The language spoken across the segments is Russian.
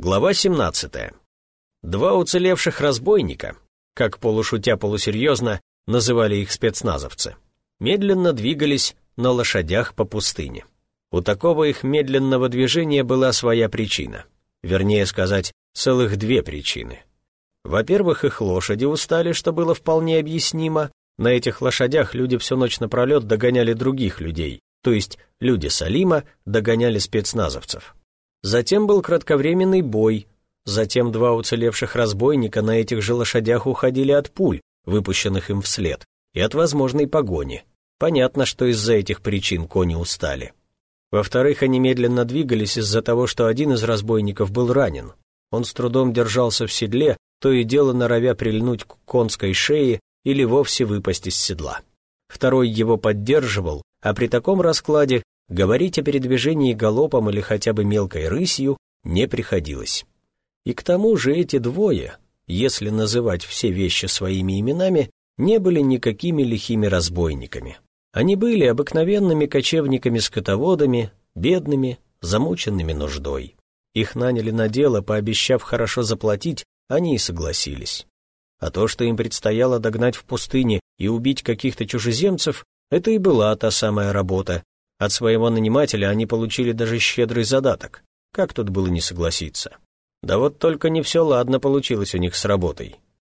Глава 17. Два уцелевших разбойника, как полушутя-полусерьезно называли их спецназовцы, медленно двигались на лошадях по пустыне. У такого их медленного движения была своя причина. Вернее сказать, целых две причины. Во-первых, их лошади устали, что было вполне объяснимо. На этих лошадях люди всю ночь напролет догоняли других людей, то есть люди Салима догоняли спецназовцев. Затем был кратковременный бой, затем два уцелевших разбойника на этих же лошадях уходили от пуль, выпущенных им вслед, и от возможной погони. Понятно, что из-за этих причин кони устали. Во-вторых, они медленно двигались из-за того, что один из разбойников был ранен. Он с трудом держался в седле, то и дело норовя прильнуть к конской шее или вовсе выпасть из седла. Второй его поддерживал, а при таком раскладе говорить о передвижении галопом или хотя бы мелкой рысью не приходилось. И к тому же эти двое, если называть все вещи своими именами, не были никакими лихими разбойниками. Они были обыкновенными кочевниками-скотоводами, бедными, замученными нуждой. Их наняли на дело, пообещав хорошо заплатить, они и согласились. А то, что им предстояло догнать в пустыне и убить каких-то чужеземцев, это и была та самая работа, от своего нанимателя они получили даже щедрый задаток. Как тут было не согласиться? Да вот только не все ладно получилось у них с работой.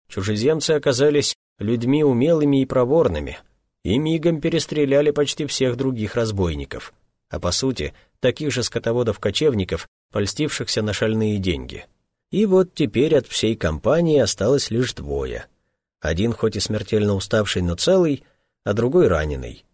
Чужеземцы оказались людьми умелыми и проворными, и мигом перестреляли почти всех других разбойников, а по сути, таких же скотоводов-кочевников, польстившихся на шальные деньги. И вот теперь от всей компании осталось лишь двое. Один хоть и смертельно уставший, но целый, а другой раненый.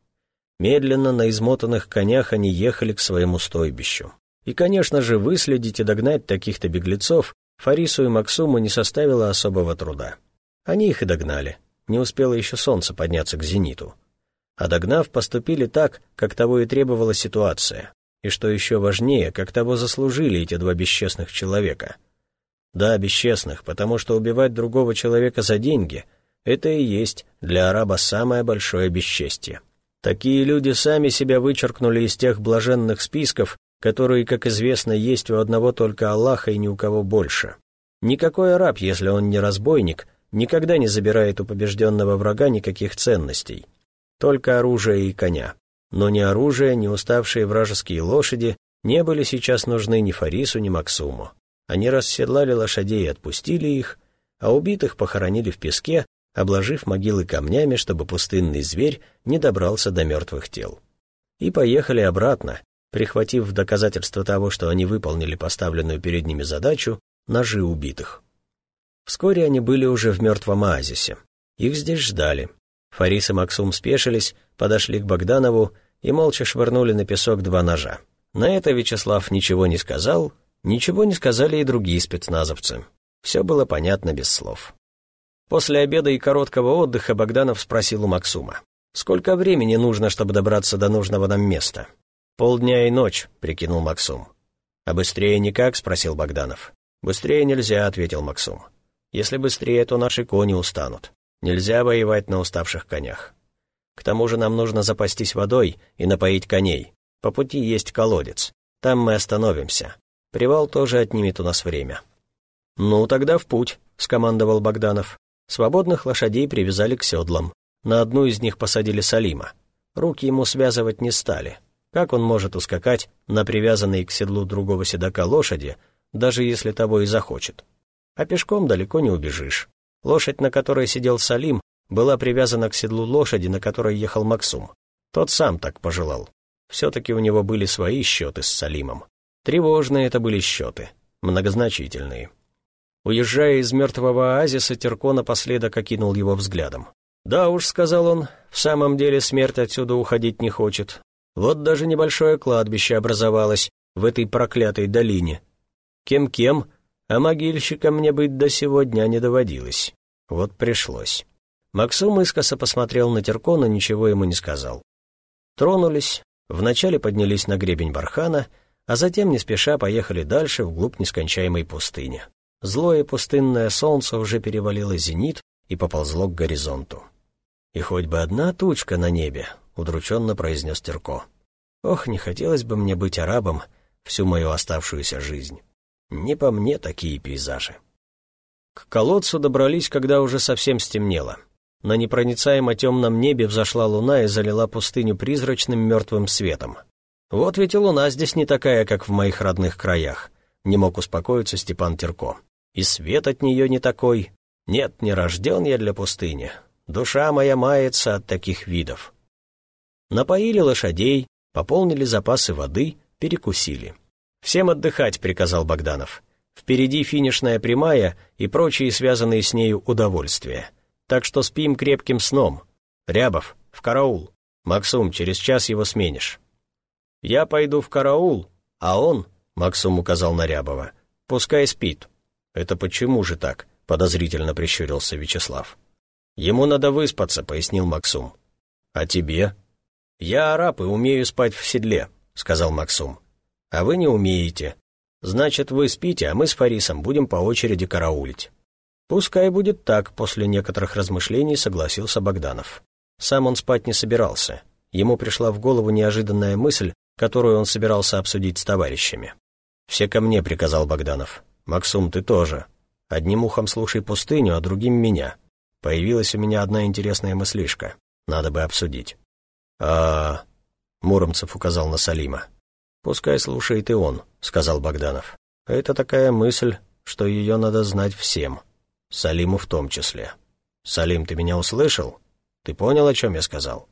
Медленно на измотанных конях они ехали к своему стойбищу. И, конечно же, выследить и догнать таких-то беглецов Фарису и Максуму не составило особого труда. Они их и догнали. Не успело еще солнце подняться к зениту. А догнав, поступили так, как того и требовала ситуация. И что еще важнее, как того заслужили эти два бесчестных человека. Да, бесчестных, потому что убивать другого человека за деньги — это и есть для араба самое большое бесчестье. Такие люди сами себя вычеркнули из тех блаженных списков, которые, как известно, есть у одного только Аллаха и ни у кого больше. Никакой араб, если он не разбойник, никогда не забирает у побежденного врага никаких ценностей. Только оружие и коня. Но ни оружие, ни уставшие вражеские лошади не были сейчас нужны ни Фарису, ни Максуму. Они расседлали лошадей и отпустили их, а убитых похоронили в песке, обложив могилы камнями, чтобы пустынный зверь не добрался до мертвых тел. И поехали обратно, прихватив в доказательство того, что они выполнили поставленную перед ними задачу, ножи убитых. Вскоре они были уже в мертвом оазисе. Их здесь ждали. Фарис и Максум спешились, подошли к Богданову и молча швырнули на песок два ножа. На это Вячеслав ничего не сказал, ничего не сказали и другие спецназовцы. Все было понятно без слов. После обеда и короткого отдыха Богданов спросил у Максума. «Сколько времени нужно, чтобы добраться до нужного нам места?» «Полдня и ночь», — прикинул Максум. «А быстрее никак?» — спросил Богданов. «Быстрее нельзя», — ответил Максум. «Если быстрее, то наши кони устанут. Нельзя воевать на уставших конях. К тому же нам нужно запастись водой и напоить коней. По пути есть колодец. Там мы остановимся. Привал тоже отнимет у нас время». «Ну, тогда в путь», — скомандовал Богданов. Свободных лошадей привязали к седлам. На одну из них посадили Салима. Руки ему связывать не стали. Как он может ускакать на привязанной к седлу другого седока лошади, даже если того и захочет? А пешком далеко не убежишь. Лошадь, на которой сидел Салим, была привязана к седлу лошади, на которой ехал Максум. Тот сам так пожелал. Все-таки у него были свои счеты с Салимом. Тревожные это были счеты, многозначительные. Уезжая из мертвого оазиса, Терко напоследок окинул его взглядом. «Да уж», — сказал он, — «в самом деле смерть отсюда уходить не хочет. Вот даже небольшое кладбище образовалось в этой проклятой долине. Кем-кем, а могильщиком мне быть до сего дня не доводилось. Вот пришлось». Максум искоса посмотрел на Терко, но ничего ему не сказал. Тронулись, вначале поднялись на гребень бархана, а затем не спеша поехали дальше вглубь нескончаемой пустыни. Злое пустынное солнце уже перевалило зенит и поползло к горизонту. «И хоть бы одна тучка на небе», — удрученно произнес Терко. «Ох, не хотелось бы мне быть арабом всю мою оставшуюся жизнь». Не по мне такие пейзажи. К колодцу добрались, когда уже совсем стемнело. На непроницаемо темном небе взошла луна и залила пустыню призрачным мертвым светом. Вот ведь и луна здесь не такая, как в моих родных краях. Не мог успокоиться Степан Терко. И свет от нее не такой. Нет, не рожден я для пустыни. Душа моя мается от таких видов. Напоили лошадей, пополнили запасы воды, перекусили. «Всем отдыхать», — приказал Богданов. «Впереди финишная прямая и прочие связанные с нею удовольствия. Так что спим крепким сном. Рябов, в караул. Максум, через час его сменишь». «Я пойду в караул, а он», — Максум указал на Рябова, — «пускай спит». «Это почему же так?» — подозрительно прищурился Вячеслав. «Ему надо выспаться», — пояснил Максум. «А тебе?» «Я араб и умею спать в седле», — сказал Максум. «А вы не умеете. Значит, вы спите, а мы с Фарисом будем по очереди караулить». «Пускай будет так», — после некоторых размышлений согласился Богданов. Сам он спать не собирался. Ему пришла в голову неожиданная мысль, которую он собирался обсудить с товарищами. «Все ко мне», — приказал Богданов. «Максум, ты тоже. Одним ухом слушай пустыню, а другим меня. Появилась у меня одна интересная мыслишка. Надо бы обсудить». «А...» — Муромцев указал на Салима. «Пускай слушает и он», — сказал Богданов. «Это такая мысль, что ее надо знать всем. Салиму в том числе. Салим, ты меня услышал? Ты понял, о чем я сказал?»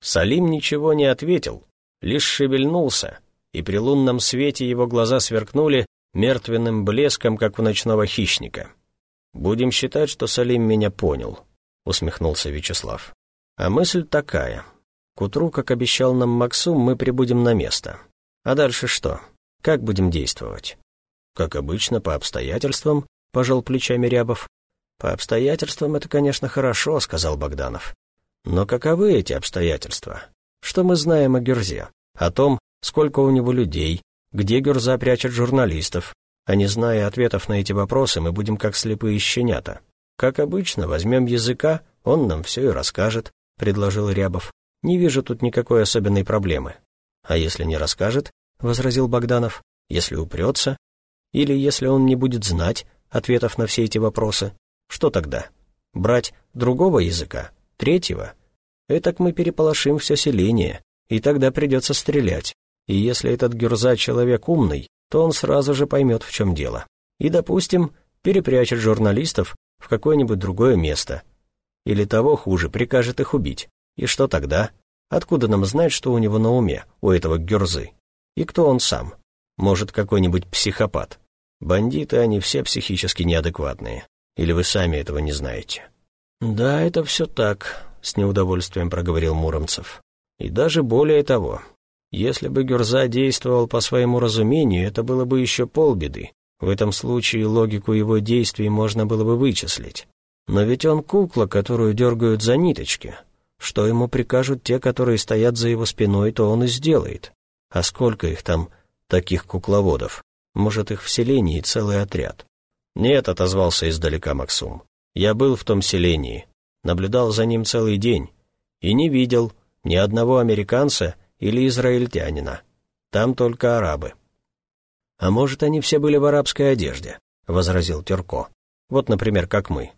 Салим ничего не ответил, лишь шевельнулся, и при лунном свете его глаза сверкнули мертвенным блеском, как у ночного хищника. «Будем считать, что Салим меня понял», — усмехнулся Вячеслав. «А мысль такая. К утру, как обещал нам Максум, мы прибудем на место. А дальше что? Как будем действовать?» «Как обычно, по обстоятельствам», — пожал плечами Рябов. «По обстоятельствам это, конечно, хорошо», — сказал Богданов. «Но каковы эти обстоятельства? Что мы знаем о Герзе? О том, сколько у него людей, где Герза прячет журналистов? А не зная ответов на эти вопросы, мы будем как слепые щенята. Как обычно, возьмем языка, он нам все и расскажет», — предложил Рябов. «Не вижу тут никакой особенной проблемы». «А если не расскажет?» — возразил Богданов. «Если упрется? Или если он не будет знать ответов на все эти вопросы? Что тогда? Брать другого языка? Третьего? Этак мы переполошим все селение, и тогда придется стрелять. И если этот Гюрза человек умный, то он сразу же поймет, в чем дело. И, допустим, перепрячет журналистов в какое-нибудь другое место. Или того хуже, прикажет их убить. И что тогда? Откуда нам знать, что у него на уме, у этого Гюрзы? И кто он сам? Может, какой-нибудь психопат? Бандиты, они все психически неадекватные. Или вы сами этого не знаете? Да, это все так, с неудовольствием проговорил Муромцев. И даже более того, если бы Гюрза действовал по своему разумению, это было бы еще полбеды. В этом случае логику его действий можно было бы вычислить. Но ведь он кукла, которую дергают за ниточки. Что ему прикажут те, которые стоят за его спиной, то он и сделает. А сколько их там, таких кукловодов? Может, их в селении целый отряд? «Нет», — отозвался издалека Максум. «Я был в том селении, наблюдал за ним целый день и не видел ни одного американца или израильтянина. Там только арабы». «А может, они все были в арабской одежде?» — возразил Терко. «Вот, например, как мы».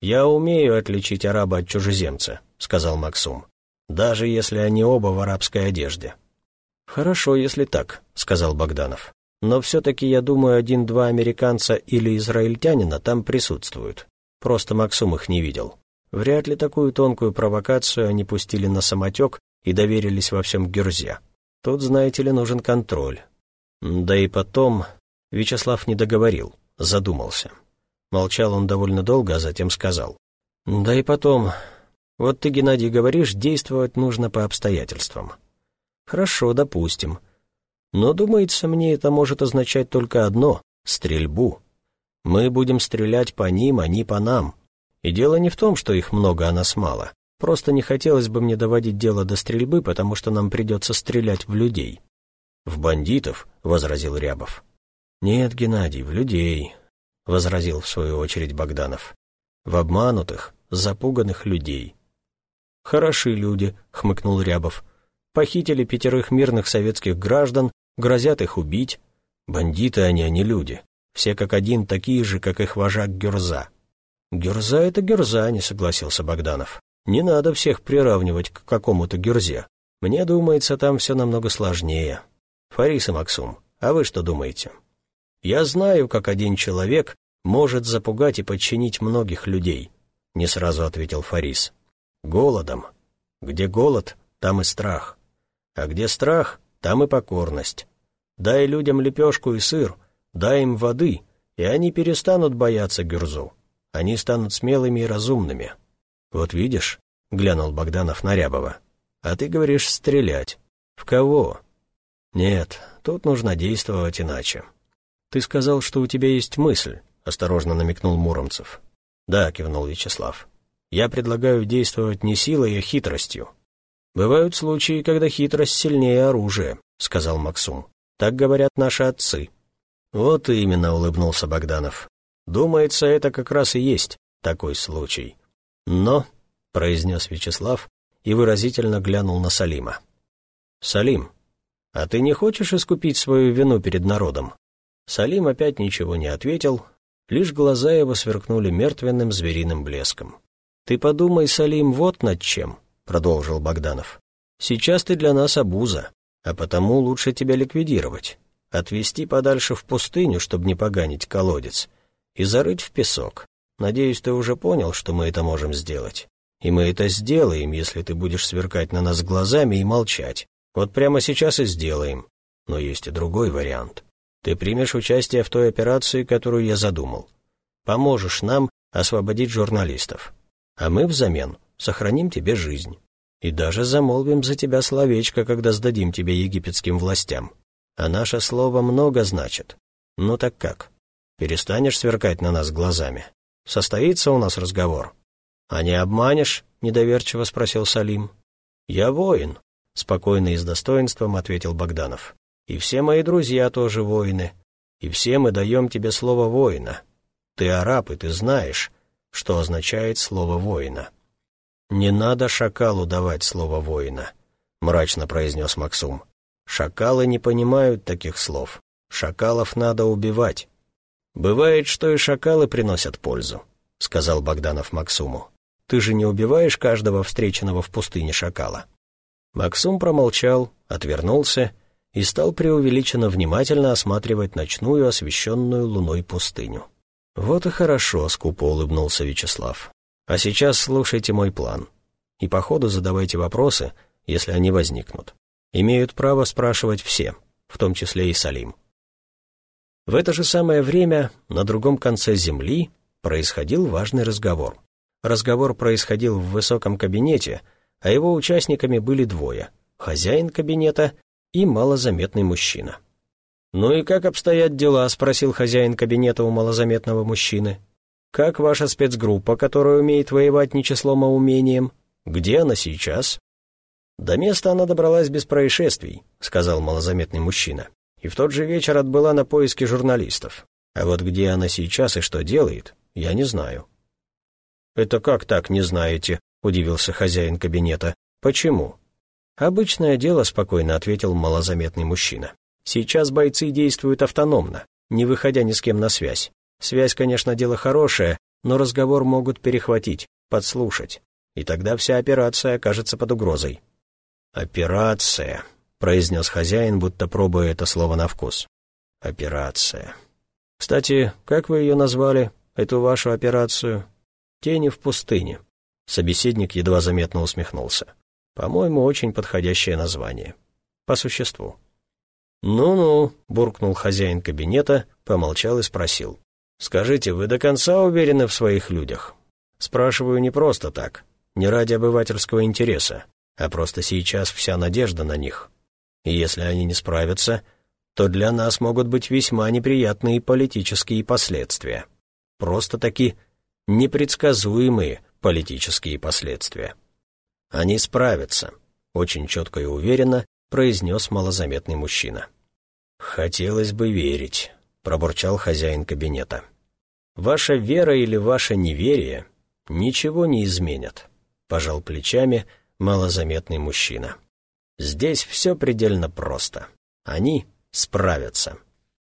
«Я умею отличить араба от чужеземца», — сказал Максум. «Даже если они оба в арабской одежде». «Хорошо, если так», — сказал Богданов. Но все-таки, я думаю, один-два американца или израильтянина там присутствуют. Просто Максум их не видел. Вряд ли такую тонкую провокацию они пустили на самотек и доверились во всем Гюрзе. Тут, знаете ли, нужен контроль. Да и потом... Вячеслав не договорил, задумался. Молчал он довольно долго, а затем сказал. Да и потом... Вот ты, Геннадий, говоришь, действовать нужно по обстоятельствам. Хорошо, допустим. Но, думается мне, это может означать только одно — стрельбу. Мы будем стрелять по ним, они по нам. И дело не в том, что их много, а нас мало. Просто не хотелось бы мне доводить дело до стрельбы, потому что нам придется стрелять в людей». «В бандитов?» — возразил Рябов. «Нет, Геннадий, в людей», — возразил в свою очередь Богданов. «В обманутых, запуганных людей». «Хороши люди», — хмыкнул Рябов. «Похитили пятерых мирных советских граждан, грозят их убить. Бандиты они, а не люди. все как один такие же, как их вожак Гюрза. «Гюрза — это Гюрза», — не согласился Богданов. «Не надо всех приравнивать к какому-то Гюрзе. Мне думается, там все намного сложнее. Фарис и Максум, а вы что думаете?» «Я знаю, как один человек может запугать и подчинить многих людей», — не сразу ответил Фарис. «Голодом. Где голод, там и страх. А где страх, там и покорность. Дай людям лепешку и сыр, дай им воды, и они перестанут бояться Гюрзу. Они станут смелыми и разумными. Вот видишь, — глянул Богданов на Рябова, — а ты говоришь стрелять. В кого? Нет, тут нужно действовать иначе. Ты сказал, что у тебя есть мысль, — осторожно намекнул Муромцев. Да, кивнул Вячеслав. Я предлагаю действовать не силой, а хитростью. Бывают случаи, когда хитрость сильнее оружия, — сказал Максум. Так говорят наши отцы. Вот именно, — улыбнулся Богданов. Думается, это как раз и есть такой случай. Но, — произнес Вячеслав и выразительно глянул на Салима. «Салим, а ты не хочешь искупить свою вину перед народом?» Салим опять ничего не ответил, лишь глаза его сверкнули мертвенным звериным блеском. «Ты подумай, Салим, вот над чем», — продолжил Богданов. «Сейчас ты для нас обуза, а потому лучше тебя ликвидировать, отвезти подальше в пустыню, чтобы не поганить колодец, и зарыть в песок. Надеюсь, ты уже понял, что мы это можем сделать. И мы это сделаем, если ты будешь сверкать на нас глазами и молчать. Вот прямо сейчас и сделаем. Но есть и другой вариант. Ты примешь участие в той операции, которую я задумал. Поможешь нам освободить журналистов. А мы взамен сохраним тебе жизнь. И даже замолвим за тебя словечко, когда сдадим тебя египетским властям. А наше слово много значит. Ну так как? Перестанешь сверкать на нас глазами? Состоится у нас разговор?» «А не обманешь?» — недоверчиво спросил Салим. «Я воин», — спокойно и с достоинством ответил Богданов. «И все мои друзья тоже воины. И все мы даем тебе слово воина. Ты араб, и ты знаешь, что означает слово воина». «Не надо шакалу давать слово воина», — мрачно произнес Максум. «Шакалы не понимают таких слов. Шакалов надо убивать». «Бывает, что и шакалы приносят пользу», — сказал Богданов Максуму. «Ты же не убиваешь каждого встреченного в пустыне шакала». Максум промолчал, отвернулся и стал преувеличенно внимательно осматривать ночную, освещенную луной пустыню. «Вот и хорошо», — скупо улыбнулся Вячеслав. «А сейчас слушайте мой план. И по ходу задавайте вопросы, если они возникнут. Имеют право спрашивать все, в том числе и Салим. В это же самое время на другом конце земли происходил важный разговор. Разговор происходил в высоком кабинете, а его участниками были двое — хозяин кабинета и малозаметный мужчина. «Ну и как обстоят дела?» — спросил хозяин кабинета у малозаметного мужчины. «Как ваша спецгруппа, которая умеет воевать не числом, а умением? Где она сейчас?» «До места она добралась без происшествий», — сказал малозаметный мужчина и в тот же вечер отбыла на поиски журналистов. А вот где она сейчас и что делает, я не знаю. «Это как так не знаете?» — удивился хозяин кабинета. «Почему?» «Обычное дело», — спокойно ответил малозаметный мужчина. «Сейчас бойцы действуют автономно, не выходя ни с кем на связь. Связь, конечно, дело хорошее, но разговор могут перехватить, подслушать. И тогда вся операция окажется под угрозой». «Операция», — произнес хозяин, будто пробуя это слово на вкус. «Операция. Кстати, как вы ее назвали, эту вашу операцию?» «Тени в пустыне». Собеседник едва заметно усмехнулся. «По-моему, очень подходящее название. По существу». «Ну-ну», — буркнул хозяин кабинета, помолчал и спросил. «Скажите, вы до конца уверены в своих людях?» «Спрашиваю не просто так, не ради обывательского интереса, а просто сейчас вся надежда на них. И если они не справятся, то для нас могут быть весьма неприятные политические последствия. Просто-таки непредсказуемые политические последствия. Они справятся, очень четко и уверенно произнес малозаметный мужчина. «Хотелось бы верить», — пробурчал хозяин кабинета. «Ваша вера или ваше неверие ничего не изменят», — пожал плечами малозаметный мужчина. Здесь все предельно просто. Они справятся.